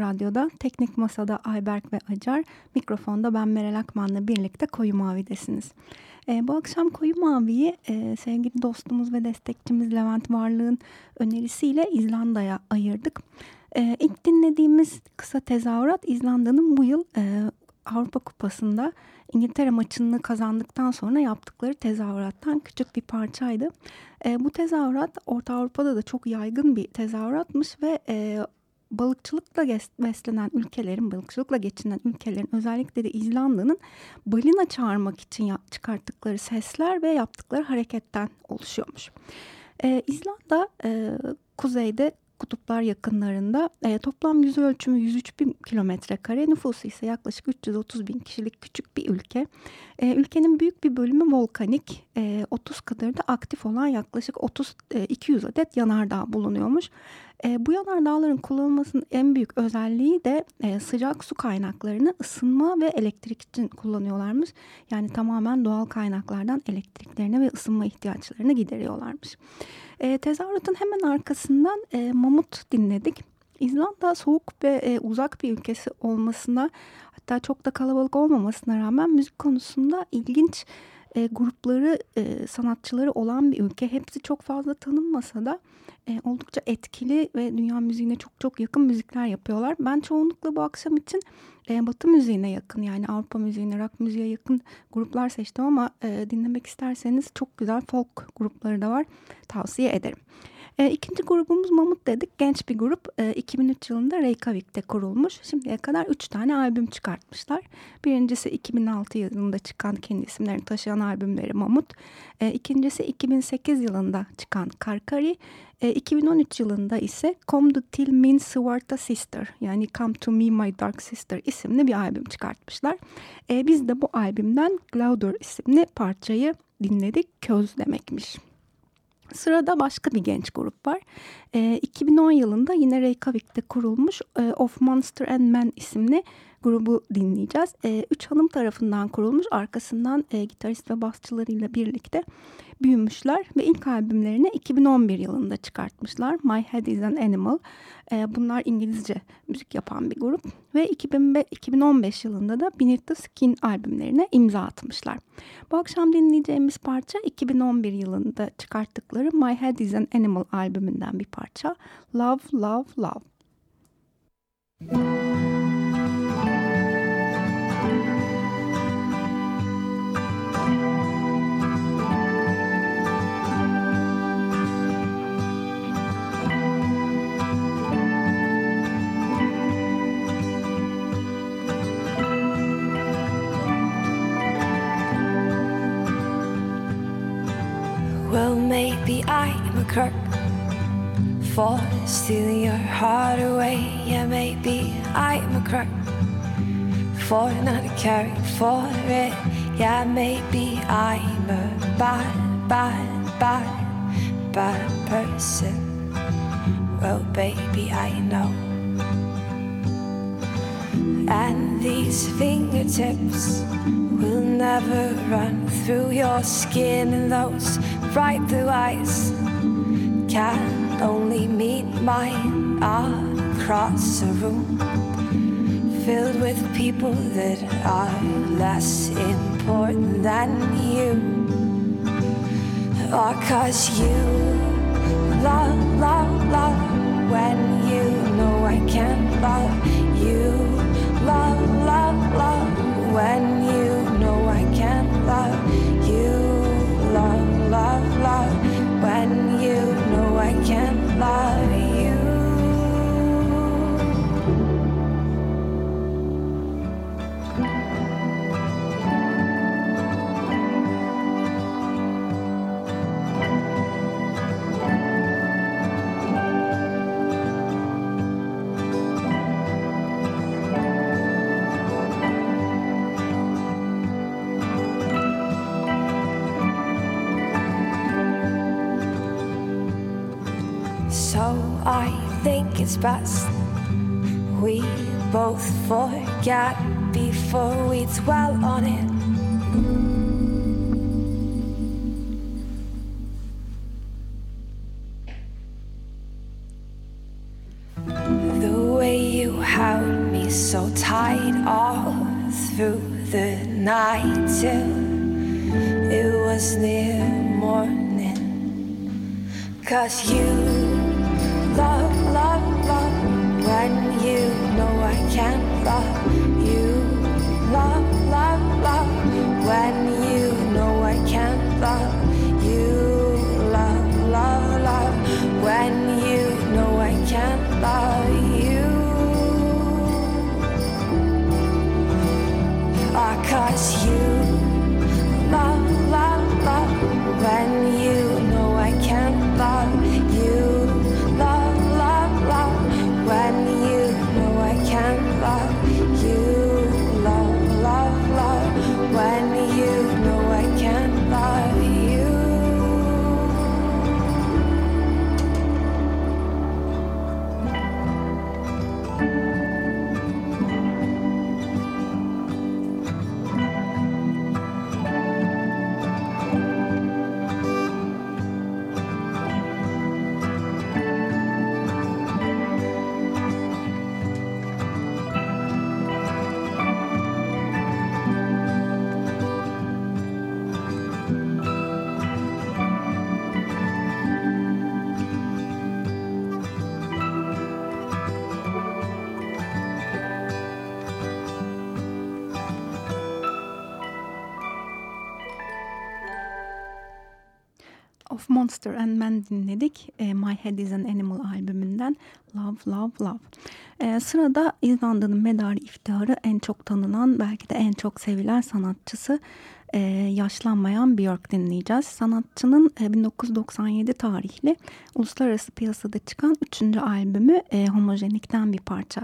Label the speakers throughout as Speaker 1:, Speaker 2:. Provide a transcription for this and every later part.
Speaker 1: Radyo'da Teknik Masa'da Ayberk ve Acar, mikrofonda ben Meral Akman'la birlikte Koyu Mavi'desiniz. E, bu akşam Koyu Mavi'yi e, sevgili dostumuz ve destekçimiz Levent Varlık'ın önerisiyle İzlanda'ya ayırdık. E, ilk dinlediğimiz kısa tezahürat İzlanda'nın bu yıl e, Avrupa Kupası'nda İngiltere maçını kazandıktan sonra yaptıkları tezahürattan küçük bir parçaydı. E, bu tezahürat Orta Avrupa'da da çok yaygın bir tezahüratmış ve e, balıkçılıkla beslenen ülkelerin, balıkçılıkla geçinen ülkelerin özellikle de İzlanda'nın balina çağırmak için çıkarttıkları sesler ve yaptıkları hareketten oluşuyormuş. Ee, İzlanda e, kuzeyde kutuplar yakınlarında e, toplam yüz ölçümü 103 bin kilometre kare nüfusu ise yaklaşık 330 bin kişilik küçük bir ülke. E, ülkenin büyük bir bölümü volkanik e, 30 kadar da aktif olan yaklaşık 30 e, 200 adet yanardağ bulunuyormuş. E, bu yanardağların kullanılmasının en büyük özelliği de e, sıcak su kaynaklarını ısınma ve elektrik için kullanıyorlarmış. Yani tamamen doğal kaynaklardan elektriklerini ve ısınma ihtiyaçlarını gideriyorlarmış. E, tezahüratın hemen arkasından e, Mamut dinledik. İzlanda soğuk ve e, uzak bir ülkesi olmasına hatta çok da kalabalık olmamasına rağmen müzik konusunda ilginç e, grupları, e, sanatçıları olan bir ülke. Hepsi çok fazla tanınmasa da e, oldukça etkili ve dünya müziğine çok çok yakın müzikler yapıyorlar. Ben çoğunlukla bu akşam için e, Batı müziğine yakın yani Avrupa müziğine, rock müziğe yakın gruplar seçtim ama e, dinlemek isterseniz çok güzel folk grupları da var. Tavsiye ederim. E, ikinci grubumuz Mamut dedik. Genç bir grup. E, 2003 yılında Reykjavik'te kurulmuş. Şimdiye kadar 3 tane albüm çıkartmışlar. Birincisi 2006 yılında çıkan kendi isimlerini taşıyan albümleri Mamut. E, ikincisi 2008 yılında çıkan Karkari. E, 2013 yılında ise Come to Till Min Svarta Sister yani Come to Me My Dark Sister isimli bir albüm çıkartmışlar. E, biz de bu albümden Glaudur isimli parçayı dinledik. Köz demekmiş. Sırada başka bir genç grup var. E, 2010 yılında yine Reykjavik'te kurulmuş e, Of Monster and Men isimli grubu dinleyeceğiz. E, üç hanım tarafından kurulmuş arkasından e, gitarist ve basçılarıyla birlikte büyümüşler ve ilk albümlerini 2011 yılında çıkartmışlar. My Head is an Animal. E, bunlar İngilizce müzik yapan bir grup ve 2005, 2015 yılında da Beneath the Skin albümlerine imza atmışlar. Bu akşam dinleyeceğimiz parça 2011 yılında çıkarttıkları My Head is an Animal albümünden bir parça. Love, Love, Love. Maybe I'm a crook for stealing your heart away. Yeah, maybe I'm a crook for not caring for it. Yeah, maybe I'm a bad, bad, bad, bad person. Well, baby, I know. And these fingertips will never run through your skin, and those bright blue eyes can only meet mine across a room filled with people that are less important than you. Or cause you love, love, love when you know I can't love you. Love, love, love when you know I can't love you love, love when you know I can't love you. It's we both forget before we dwell on it.
Speaker 2: Monster and Man dinledik. E, My Head is an Animal albümünden Love Love Love. E, sırada İzlanda'nın medarı iftiharı en çok tanınan belki de en çok sevilen sanatçısı e, yaşlanmayan Björk dinleyeceğiz. Sanatçının e, 1997 tarihli uluslararası piyasada çıkan 3. albümü e, Homojenik'ten bir parça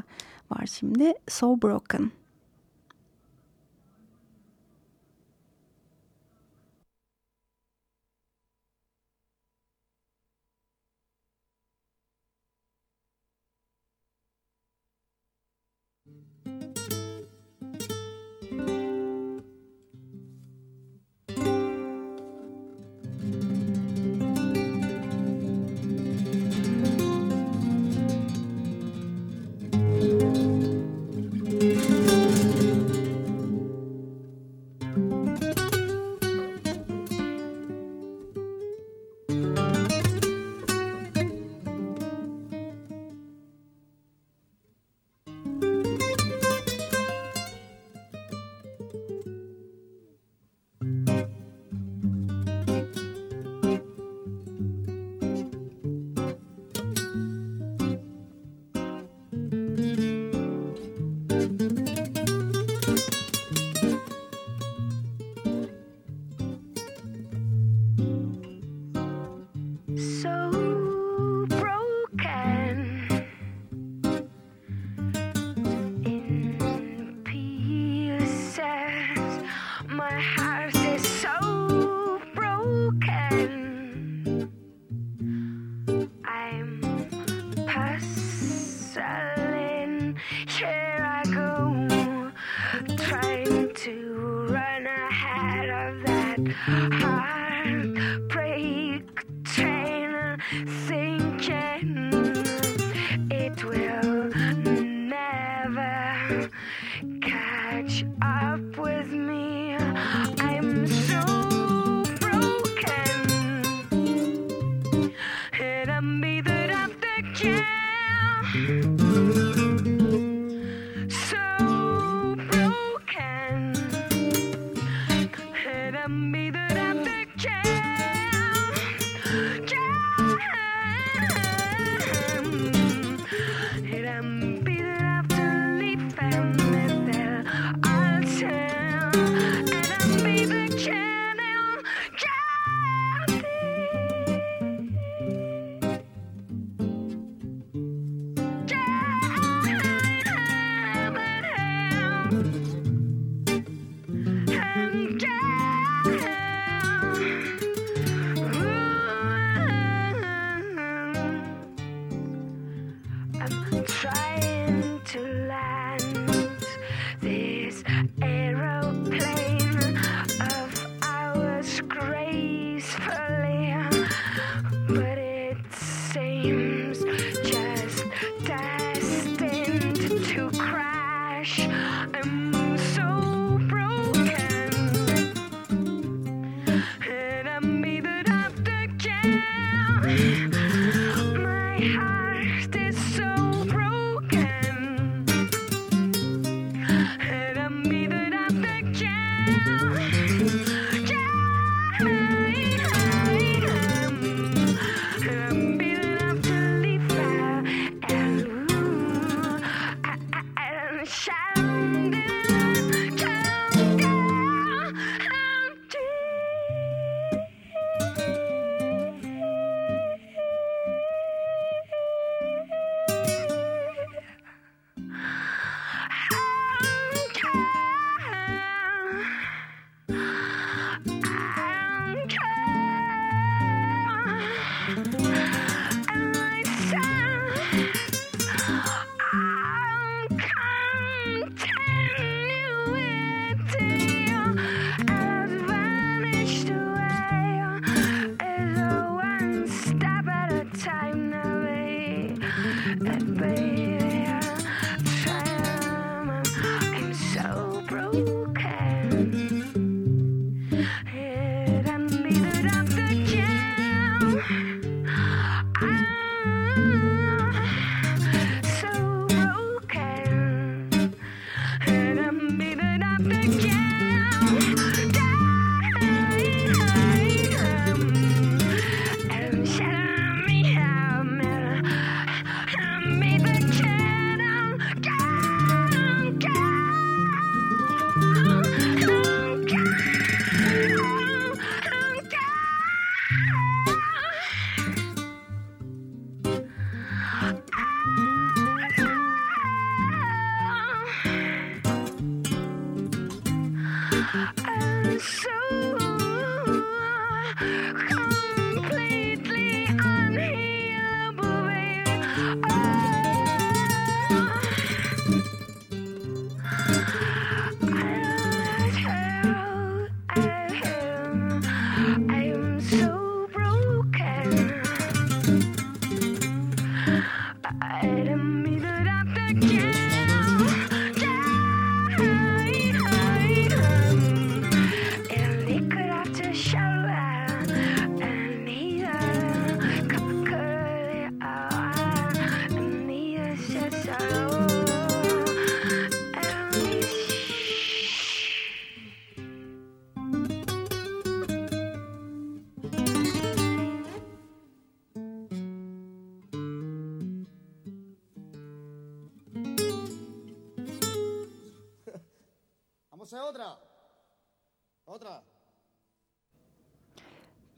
Speaker 2: var şimdi. So Broken.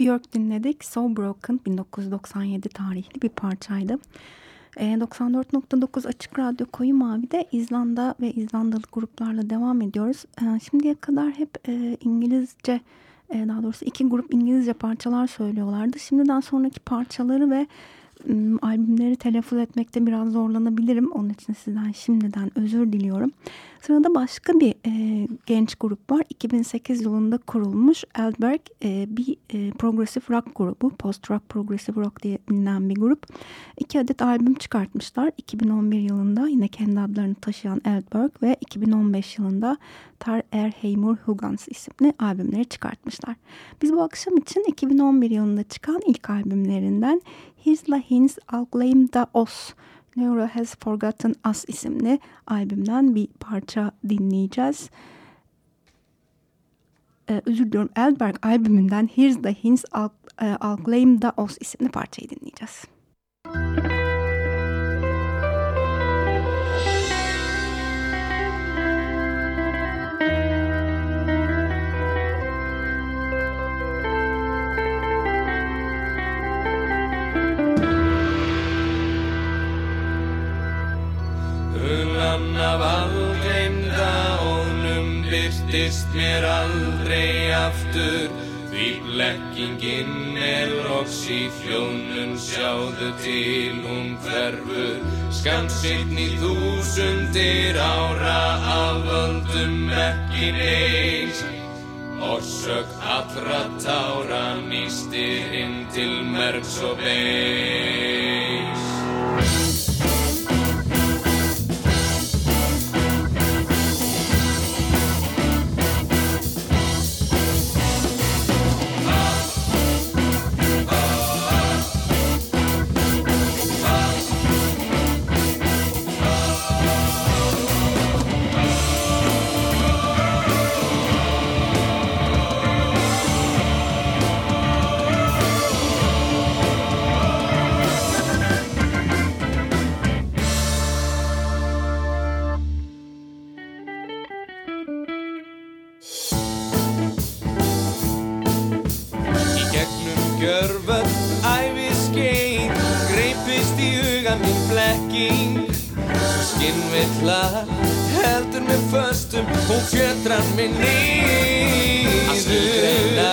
Speaker 1: Björk dinledik. So Broken 1997 tarihli bir parçaydı. 94.9 Açık Radyo Koyu Mavi'de İzlanda ve İzlandalı gruplarla devam ediyoruz. Şimdiye kadar hep İngilizce daha doğrusu iki grup İngilizce parçalar söylüyorlardı. Şimdiden sonraki parçaları ve albümleri telaffuz etmekte biraz zorlanabilirim. Onun için sizden şimdiden özür diliyorum. Sırada başka bir e, genç grup var. 2008 yılında kurulmuş Eldberg e, bir e, progressive rock grubu. Post rock progressive rock diye bilinen bir grup. İki adet albüm çıkartmışlar. 2011 yılında yine kendi adlarını taşıyan Eldberg ve 2015 yılında Tar Er Heymur Hugans isimli albümleri çıkartmışlar. Biz bu akşam için 2011 yılında çıkan ilk albümlerinden His Lahins Alglaim da Os Neuro Has Forgotten Us isimli albümden bir parça dinleyeceğiz. Ee, özür diliyorum. Elberg albümünden Here's the Hints I'll, I'll Claim the Os isimli parçayı dinleyeceğiz.
Speaker 3: Byrtist mér aldrei aftur. Því blekkingin er loks í hljónum sjáðu til hún hverfur. Skamsinn í þúsundir ára af völdum ekki neins. Orsök allra tára nýstir inn til merks og beins Skuggamyndir Að skugreina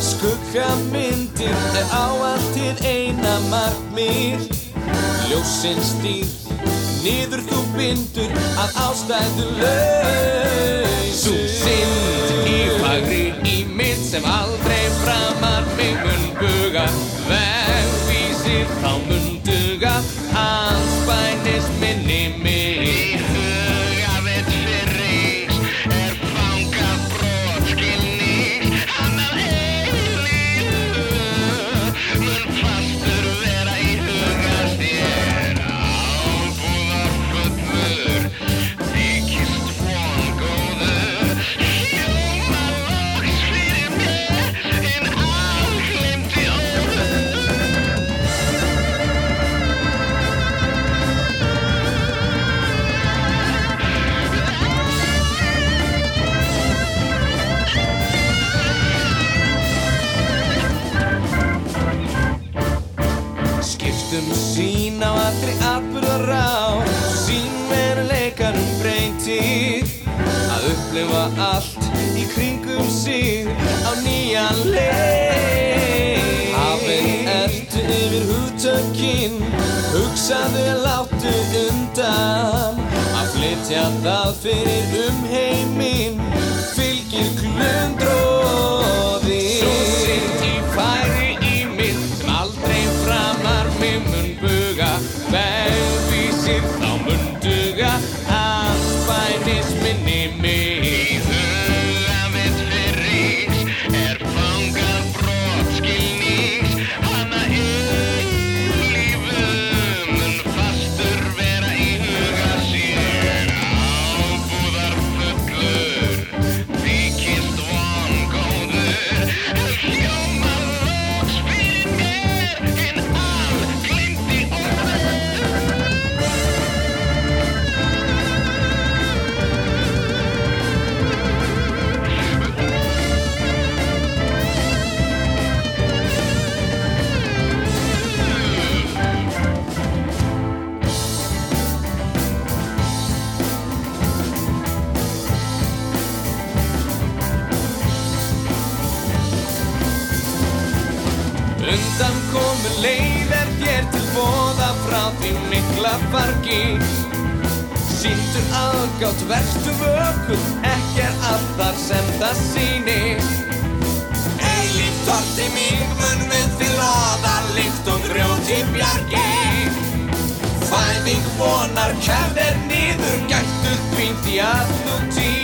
Speaker 3: Skuggamyndir er á alltir eina margmir Ljósinn stýr Niður þú bindur að ástæðu lausur á nýjan leið Hafinn ertu yfir húttökinn hugsaðu láttu undan. Að flytja það fyrir um heiminn fylgir klundróði fargi. Sýttur aðgátt verðstu vökul Ekkir allar sem það síni Eilíft torti mig munum til loða Líft og grjóti bjargi. Fæðing vonar kefðir nýður Gættu því því að þú
Speaker 1: tí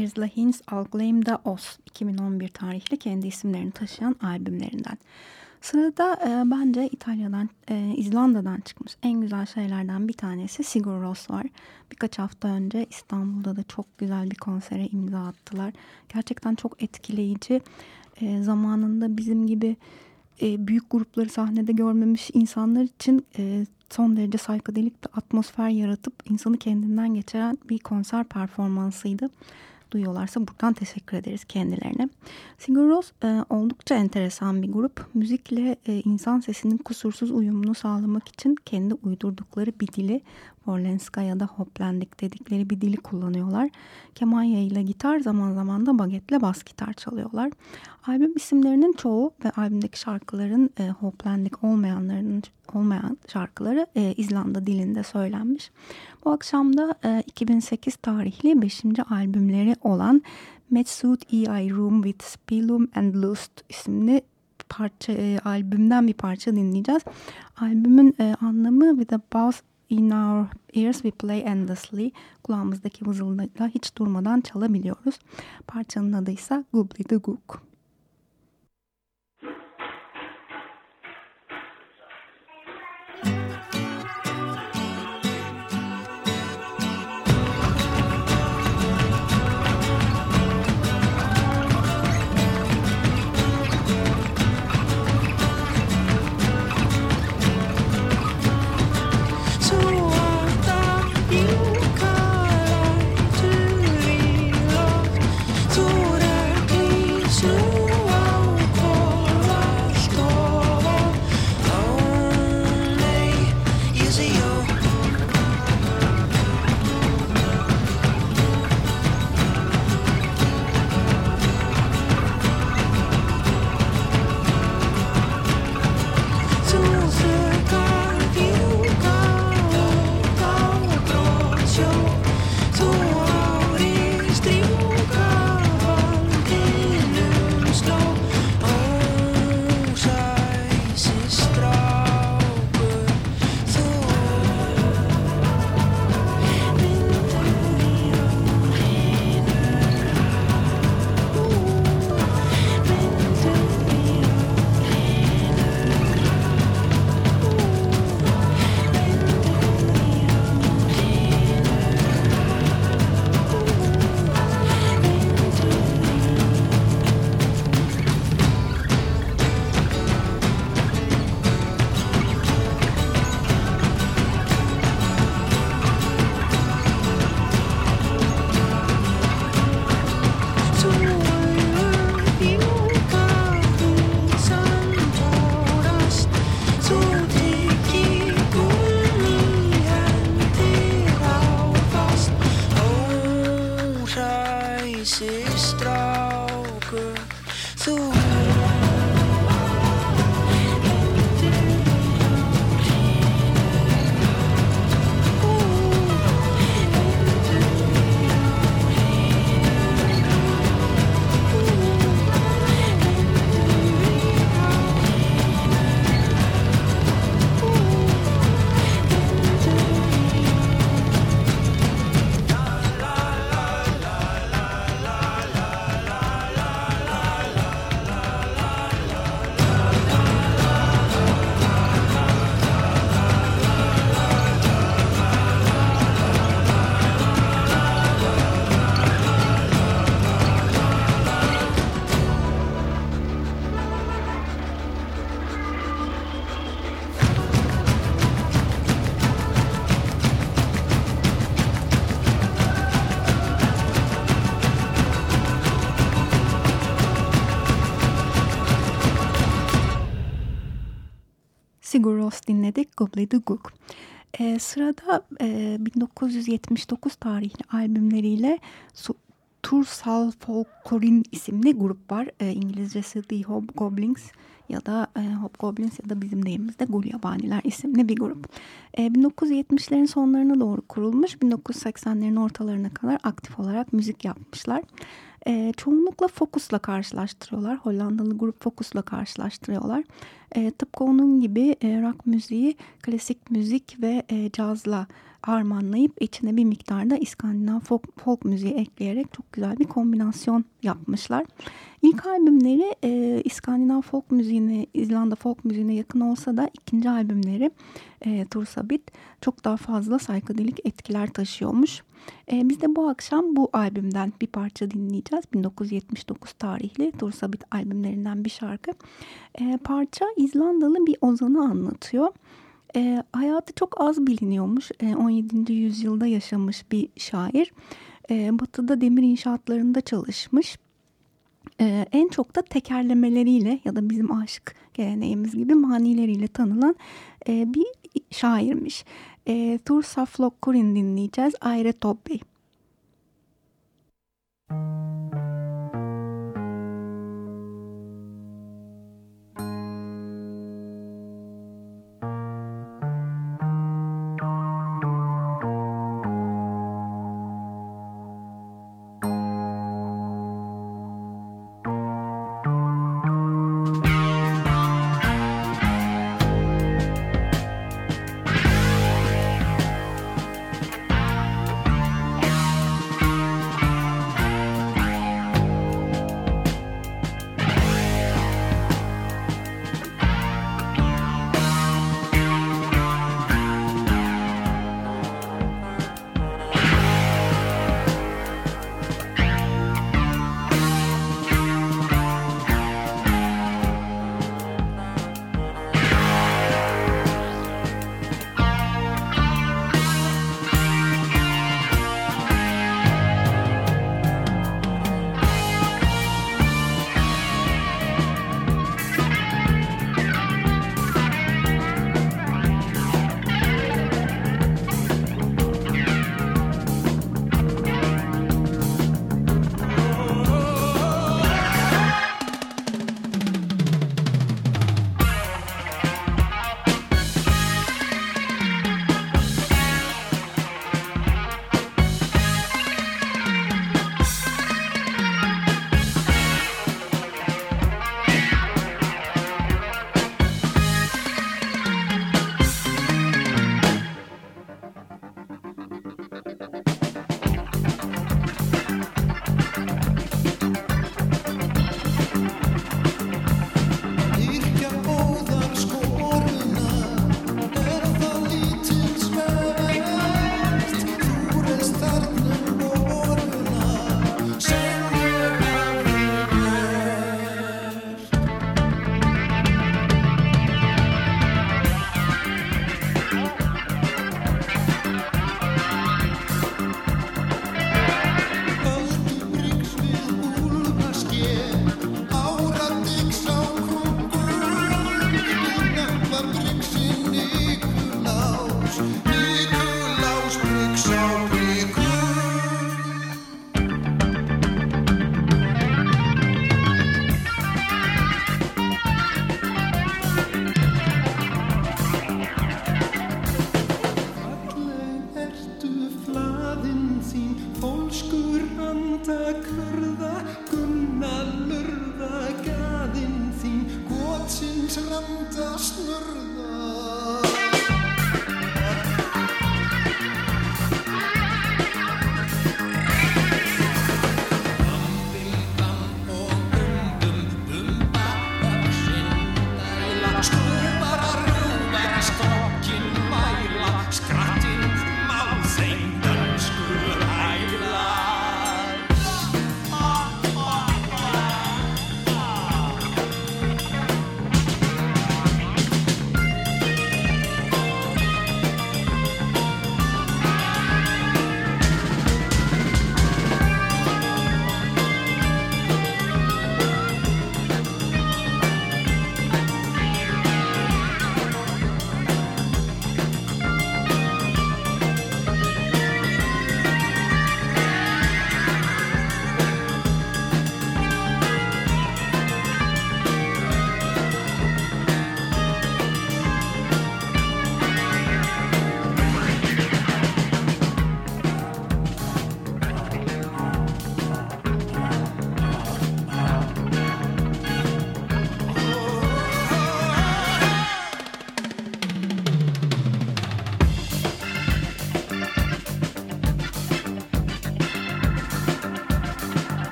Speaker 1: Here's La Hins I'll Claim Os 2011 tarihli kendi isimlerini taşıyan albümlerinden. Sırada e, bence İtalya'dan, e, İzlanda'dan çıkmış en güzel şeylerden bir tanesi Sigur Rós var. Birkaç hafta önce İstanbul'da da çok güzel bir konsere imza attılar. Gerçekten çok etkileyici. E, zamanında bizim gibi e, büyük grupları sahnede görmemiş insanlar için e, son derece saykadelik bir atmosfer yaratıp insanı kendinden geçiren bir konser performansıydı. Duyuyorlarsa buradan teşekkür ederiz kendilerine. Sigur Rós e, oldukça enteresan bir grup. Müzikle e, insan sesinin kusursuz uyumunu sağlamak için kendi uydurdukları bir dili Orlenska ya da Hoplendik dedikleri bir dili kullanıyorlar. Kemanya ile gitar zaman zaman da bagetle bas gitar çalıyorlar. Albüm isimlerinin çoğu ve albümdeki şarkıların e, Hoplendik olmayanlarının olmayan şarkıları e, İzlanda dilinde söylenmiş. Bu akşam da e, 2008 tarihli 5. albümleri olan Metsud E.I. Room with Spilum and Lust isimli parça e, albümden bir parça dinleyeceğiz. Albümün e, anlamı with a bass in our ears we play endlessly. Kulağımızdaki vızıldayla hiç durmadan çalabiliyoruz. Parçanın adı ise Goobly the Gook. Dinledik Gobbledyguk. E, sırada e, 1979 tarihli albümleriyle Tursal Folklorin isimli grup var. E, İngilizcesi The Hobgoblins ya da e, Hobgoblins ya da bizim deyimizde Gulyabaniler isimli bir grup. E, 1970'lerin sonlarına doğru kurulmuş. 1980'lerin ortalarına kadar aktif olarak müzik yapmışlar. E, çoğunlukla Focus'la karşılaştırıyorlar. Hollandalı grup Focus'la karşılaştırıyorlar. E, tıpkı onun gibi e, rock müziği, klasik müzik ve e, cazla harmanlayıp içine bir miktarda İskandinav folk, folk müziği ekleyerek çok güzel bir kombinasyon yapmışlar. İlk albümleri e, İskandinav folk müziğine, İzlanda folk müziğine yakın olsa da ikinci albümleri e, Tursabit çok daha fazla saykadelik etkiler taşıyormuş. E, biz de bu akşam bu albümden bir parça dinleyeceğiz. 1979 tarihli Tursabit albümlerinden bir şarkı. E, parça İzlandalı bir ozanı anlatıyor. E, hayatı çok az biliniyormuş. E, 17. yüzyılda yaşamış bir şair. e, batıda demir inşaatlarında çalışmış. E, en çok da tekerlemeleriyle ya da bizim aşık geleneğimiz gibi manileriyle tanınan e, bir şairmiş. E, Tursa Flokkurin dinleyeceğiz. Ayre Tobbi.
Speaker 4: Mjólkin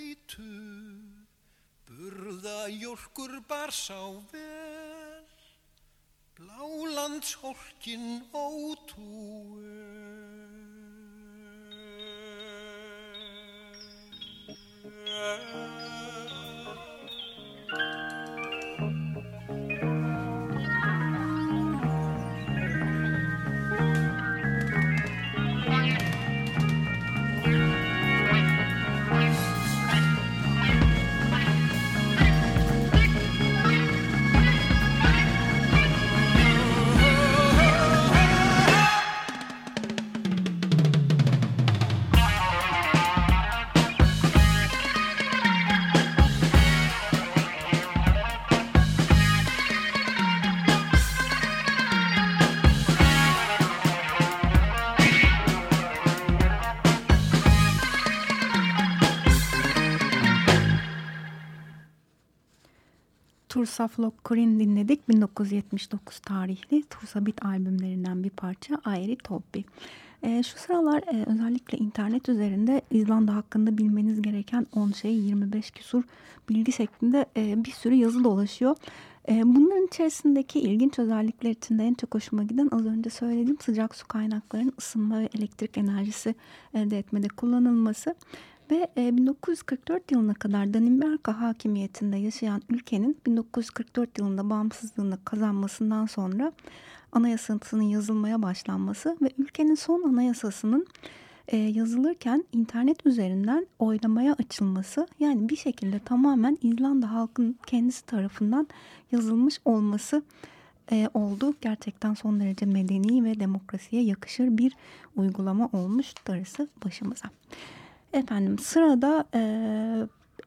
Speaker 4: sætur, burða jólkur bar sá vel, blálandshorkin ótúel. Yeah.
Speaker 1: Tursa Flokkurin dinledik. 1979 tarihli Tursa Bit albümlerinden bir parça Airi Toppi. E, şu sıralar e, özellikle internet üzerinde İzlanda hakkında bilmeniz gereken 10 şey 25 küsur bilgi şeklinde e, bir sürü yazı dolaşıyor. E, bunların içerisindeki ilginç özellikler içinde en çok hoşuma giden az önce söylediğim sıcak su kaynaklarının ısınma ve elektrik enerjisi elde etmede kullanılması. Ve 1944 e, yılına kadar Danimarka hakimiyetinde yaşayan ülkenin 1944 yılında bağımsızlığını kazanmasından sonra anayasasının yazılmaya başlanması ve ülkenin son anayasasının e, yazılırken internet üzerinden oylamaya açılması yani bir şekilde tamamen İzlanda halkının kendisi tarafından yazılmış olması e, oldu. Gerçekten son derece medeni ve demokrasiye yakışır bir uygulama olmuş darısı başımıza. Efendim sırada e,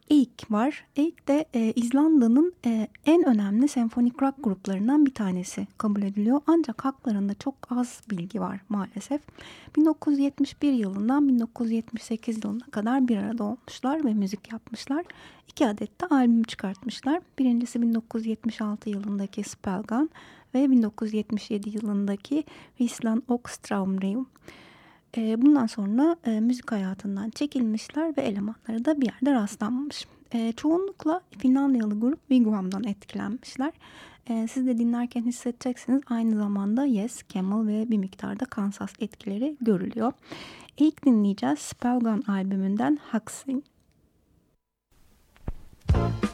Speaker 1: Eik var. Eik de e, İzlanda'nın e, en önemli senfonik rock gruplarından bir tanesi kabul ediliyor. Ancak haklarında çok az bilgi var maalesef. 1971 yılından 1978 yılına kadar bir arada olmuşlar ve müzik yapmışlar. İki adet de albüm çıkartmışlar. Birincisi 1976 yılındaki Spellgun ve 1977 yılındaki Risland Oxtraumrium. E, bundan sonra e, müzik hayatından çekilmişler ve elemanları da bir yerde rastlanmamış. E, çoğunlukla Finlandiyalı grup Wigwam'dan etkilenmişler. E, siz de dinlerken hissedeceksiniz aynı zamanda Yes, Camel ve bir miktarda Kansas etkileri görülüyor. İlk dinleyeceğiz Spellgun albümünden Huxley. Müzik ilk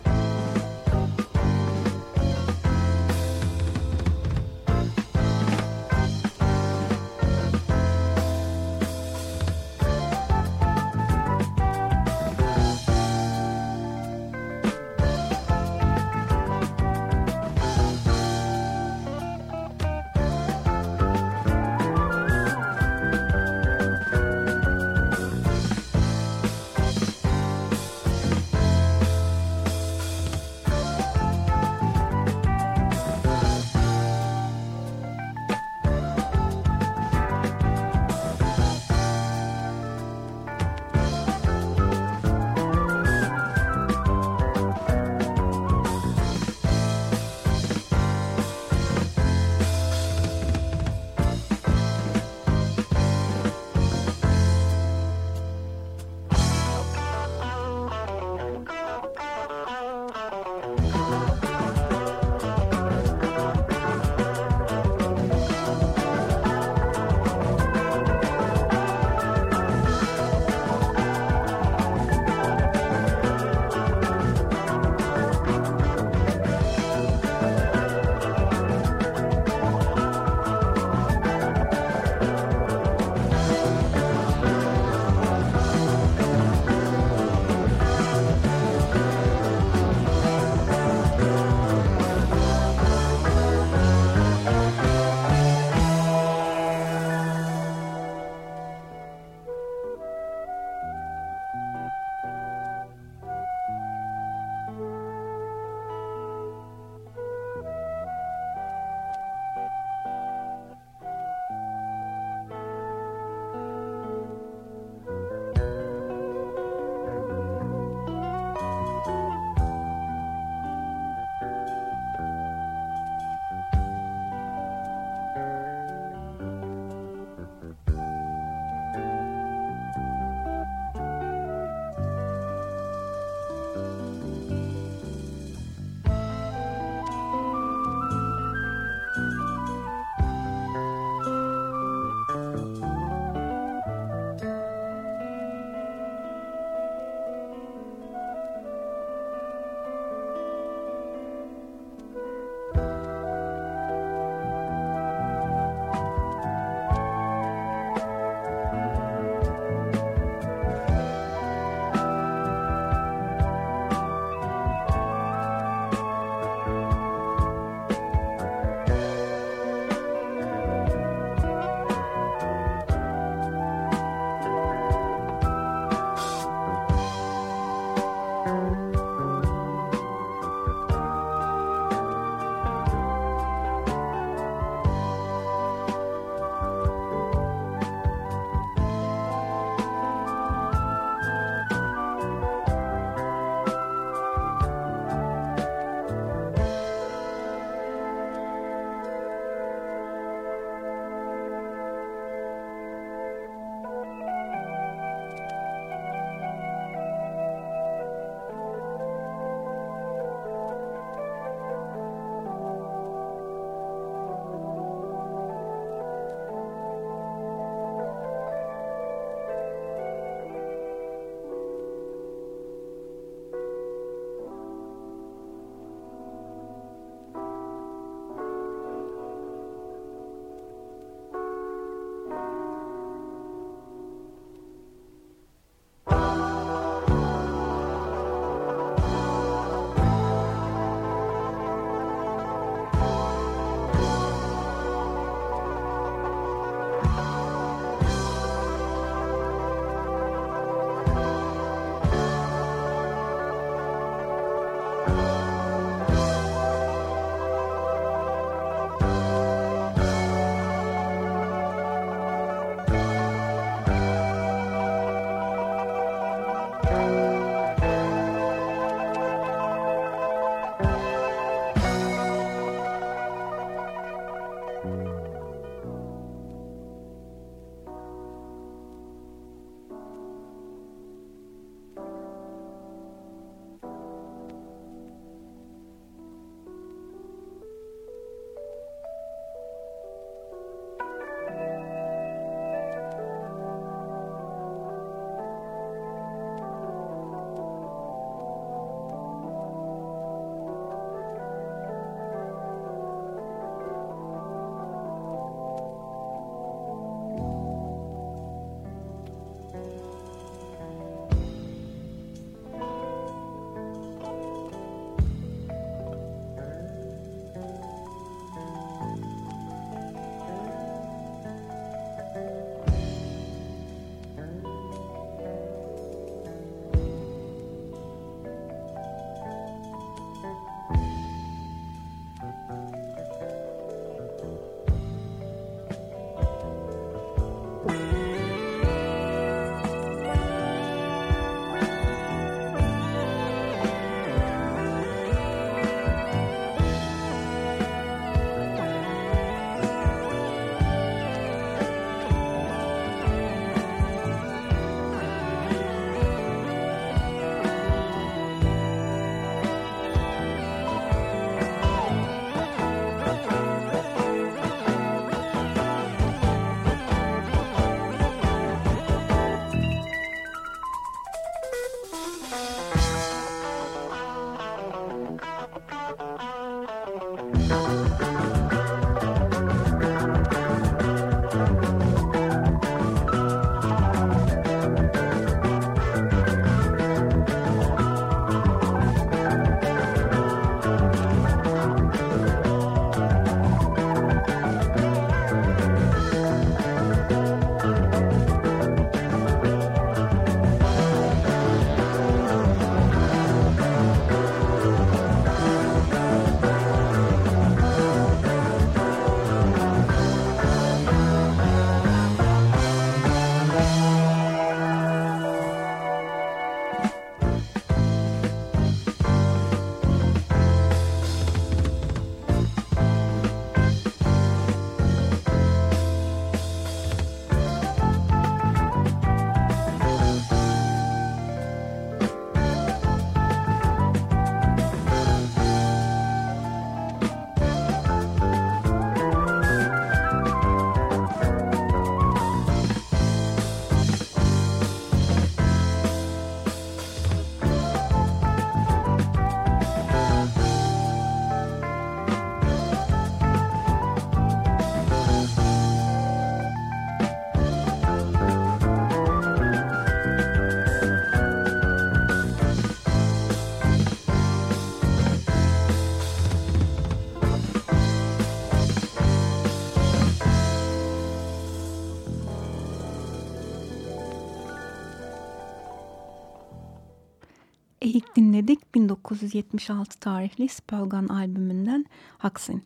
Speaker 1: 1976 tarihli Spölgan albümünden Haksin.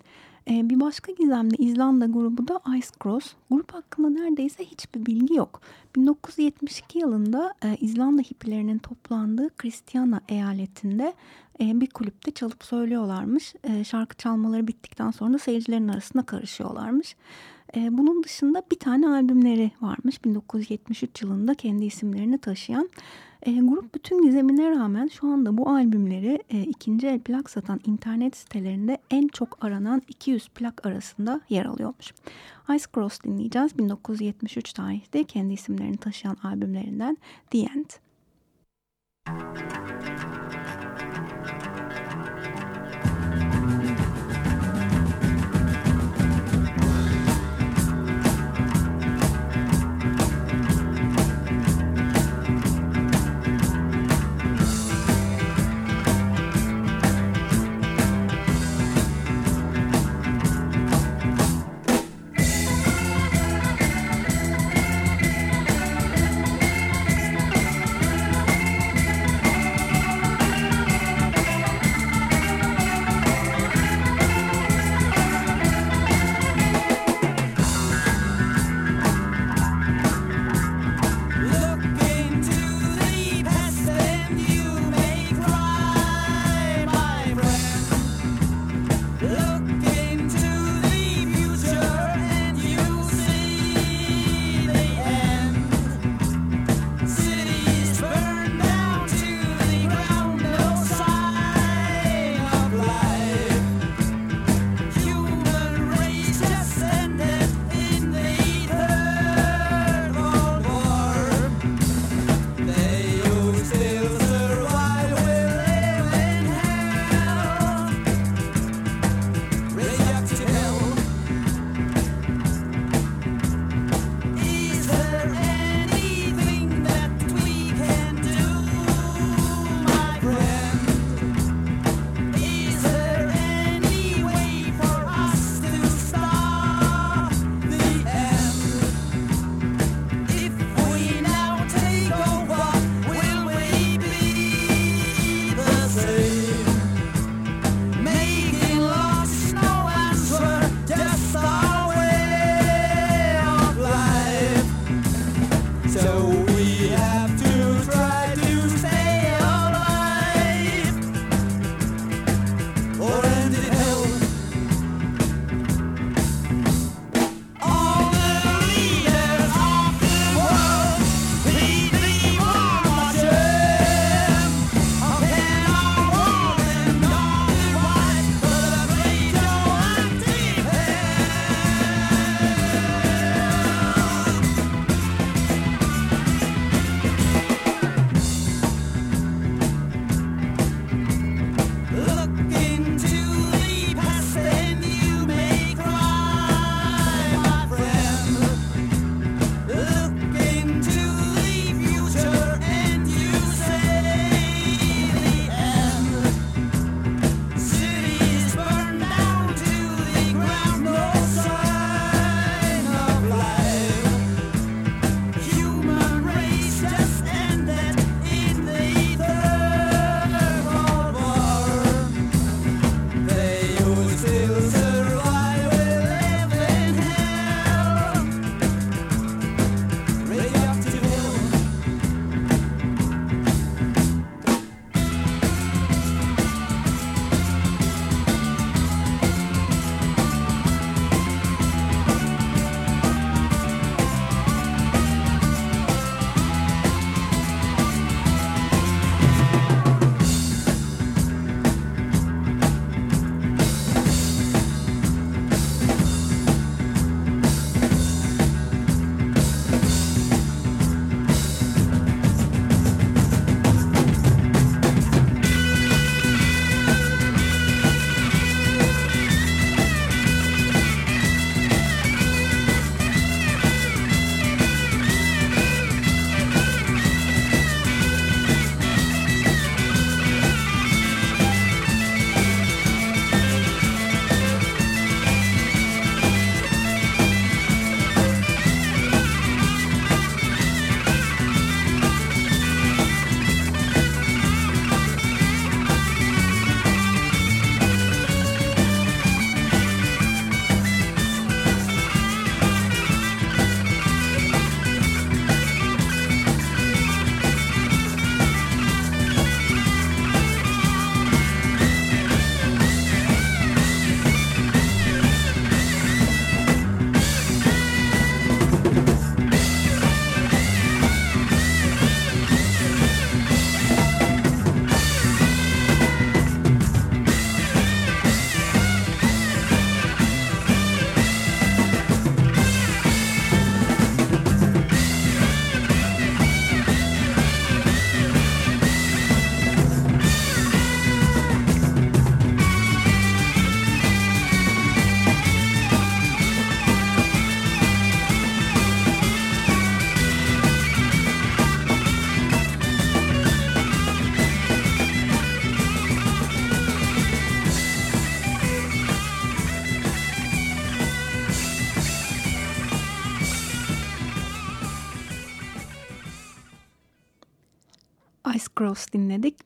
Speaker 1: Ee, bir başka gizemli İzlanda grubu da Ice Cross. Grup hakkında neredeyse hiçbir bilgi yok. 1972 yılında e, İzlanda hippilerinin toplandığı Christiana eyaletinde e, bir kulüpte çalıp söylüyorlarmış. E, şarkı çalmaları bittikten sonra seyircilerin arasında karışıyorlarmış. E, bunun dışında bir tane albümleri varmış. 1973 yılında kendi isimlerini taşıyan. E, grup bütün gizemine rağmen şu anda bu albümleri e, ikinci el plak satan internet sitelerinde en çok aranan 200 plak arasında yer alıyormuş. Ice Cross dinleyeceğiz. 1973 tarihte kendi isimlerini taşıyan albümlerinden The End. Ice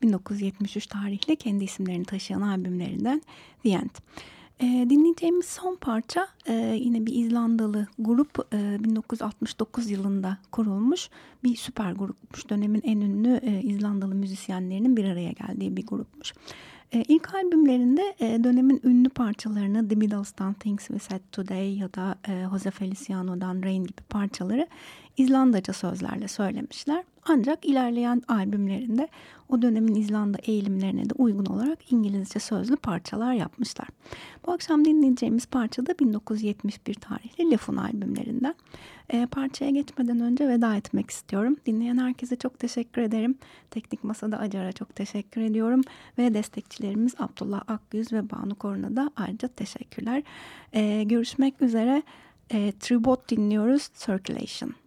Speaker 1: 1973 tarihli kendi isimlerini taşıyan albümlerinden The End. E, dinleyeceğimiz son parça e, yine bir İzlandalı grup e, 1969 yılında kurulmuş bir süper grupmuş. Dönemin en ünlü e, İzlandalı müzisyenlerinin bir araya geldiği bir grupmuş. E, ilk albümlerinde e, dönemin ünlü parçalarını The Middles'tan Things We Said Today ya da e, Jose Feliciano'dan Rain gibi parçaları İzlandaca sözlerle söylemişler. Ancak ilerleyen albümlerinde o dönemin İzlanda eğilimlerine de uygun olarak İngilizce sözlü parçalar yapmışlar. Bu akşam dinleyeceğimiz parça da 1971 tarihli Lefun albümlerinden. E, parçaya geçmeden önce veda etmek istiyorum. Dinleyen herkese çok teşekkür ederim. Teknik Masa'da Acar'a çok teşekkür ediyorum. Ve destekçilerimiz Abdullah Akgüz ve Banu Korun'a da ayrıca teşekkürler. E, görüşmek üzere. E, Tribot dinliyoruz. Circulation.